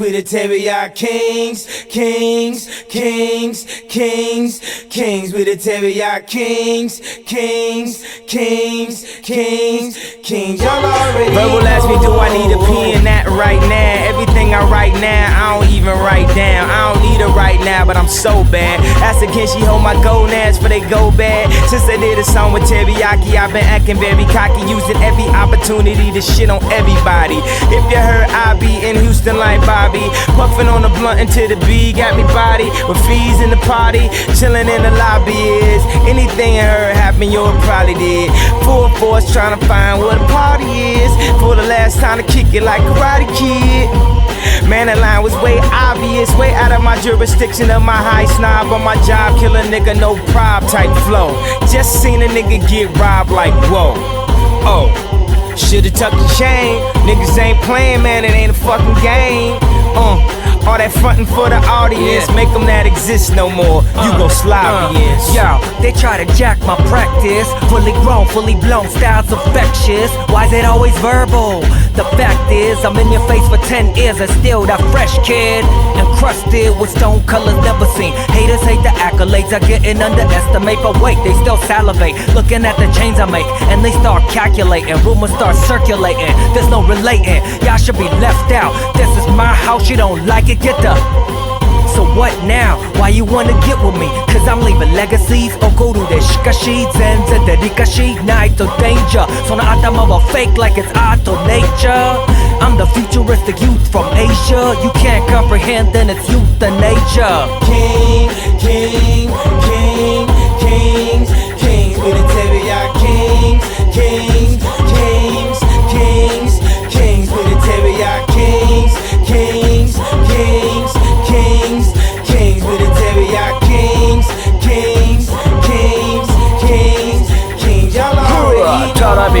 We the teriyaki kings, kings, kings, kings, kings. We the teriyaki kings, kings, kings, kings, kings. Y'all already Verbal ask me, do I need a pen? That right now. Everything I write now, I don't even write down. I don't need it right now, but I'm so bad. Ask can she hold my gonads for they go bad? Since I did a song with Teriyaki, I've been acting very cocky, using every opportunity to shit on everybody. If you heard I be in Houston like Bobby, puffing on the blunt until the B got me body. With fees in the party, chilling in the lobby is anything you heard happen, you probably did. Full force trying to find what a party is. For the last time to kick it like a Karate Kid. Man, the line was way obvious, way out of my jurisdiction of my high snob on my job, kill a nigga, no prob type flow. Just seen a nigga get robbed like whoa. Oh, should've tucked the chain. Niggas ain't playing, man, it ain't a fucking game. Uh, all that frontin' for the audience, Yeah. make them not exist no more. You go sloppy Yo, they try to jack my practice. Fully grown, fully blown, styles infectious. Why is it always verbal? The fact is, I'm in your face for 10 years and still that fresh kid Encrusted with stone colors never seen. Haters hate the accolades, I getting underestimate. But wait, they still salivate. Looking at the chains I make, and they start calculating. Rumors start circulating. There's no relating. Y'all should be left out. This is my house, you don't like it, get the so what now? Why you wanna get with me? Cause I'm leaving legacies 起こるでしかし全然デリカシーないと danger その頭は fake like it's art or nature I'm the futuristic youth from Asia. You can't comprehend then it's youth euthanasia king, king, king,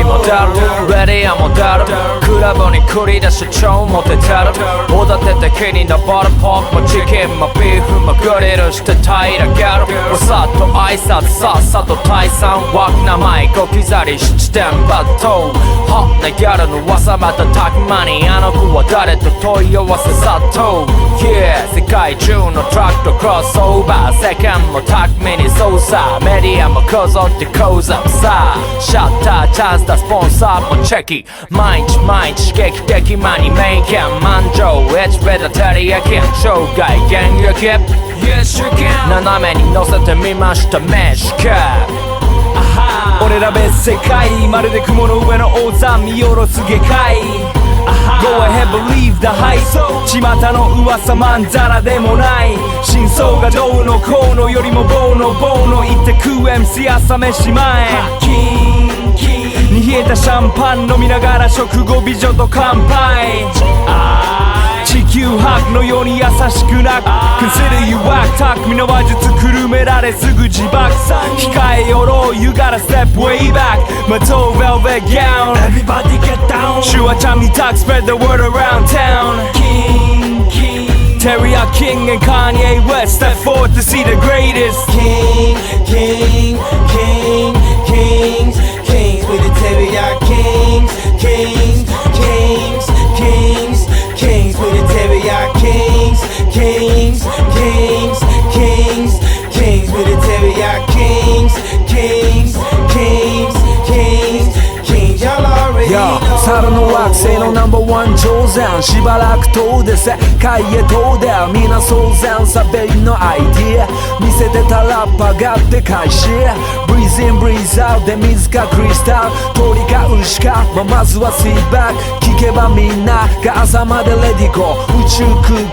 already テレビも出るレディアも出るクラブに繰り出し超モテてるおだてて木に登るポーク。もチキンもビーフもグリルして平らげるおさっと挨拶さっさと退散。枠名前ご刻り七点抜刀ホッなギャルの噂またたくまにあの子は誰と問い合わせ殺到。Yeah 世界中のトラックとクロスオーバー。世間も巧みに操作。メディアもこぞって講座さ。シャッターチャンスだスポンサーもチェキ。毎日毎日刺激的マニメイキャン満場。エッジベタテリアキン生涯現役 Yes you can 斜めに乗せてみましたメッシュキャッ俺ら別世界まるで雲の上の王座見下ろす下界 Go ahead believe the hype 巷の噂まんざらでもない。真相がどうのこうのよりも棒の棒の言って食う MC 朝飯前冷えたシャンパン飲みながら食後美女と乾杯地球博のように優しくな Consider you whack 匠の話術くるめられすぐ自爆控えよろう You gotta step way back まとう velvet gown Everybody get down シュワちゃんにタク spread the word around town King King Teriyaki King and Kanye West Step forward to see the greatest king, king, king, kings, kings. 猿のナンバーワン上山しばらく遠出世界へ遠出皆騒然。さベイのアイディア。見せてたラッパがって開始 Breathe in breathe out で水かクリスタル。鳥か牛か、まあ、まずは sit back 聞けばみんなが朝までレディゴ宇宙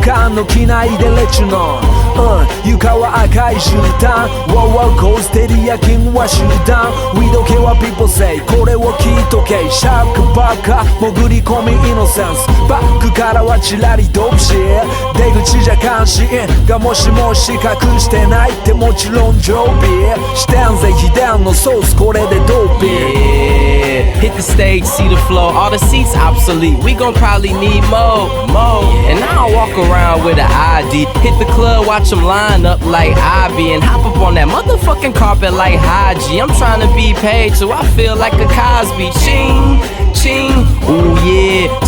空間の機内でレチュノン、うん、床は赤い絨毯。Wow wow ゴーステリア金は集団ウィド系は people say これを聞いとけ。シャークバカ潜り込みイノセンスバックからはチラリドブシ出口じゃ関心がもしもし隠してないってもちろん常備してんぜ秘伝のソースこれでドーピー Yeah, hit the stage, see the flow. All the seats obsolete. We gon' probably need more, more. And I don't walk around with an ID. Hit the club, watch them line up like Ivy, and hop up on that motherfucking carpet like Haji. I'm trying to be paid, so I feel like a Cosby. Ching, ching.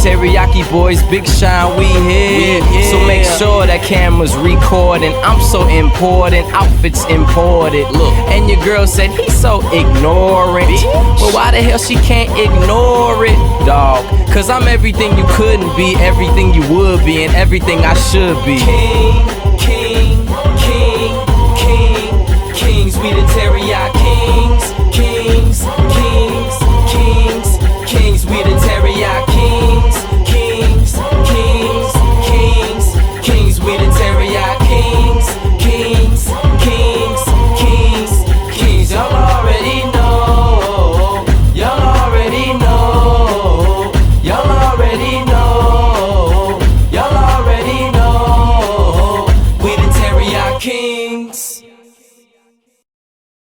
Teriyaki Boyz, big shine, we here. So make sure that camera's recording. I'm so important, outfits imported. Look, and your girl said he's so ignorant. But why the hell she can't ignore it, dog? Cause I'm everything you couldn't be, everything you would be, and everything I should be. King,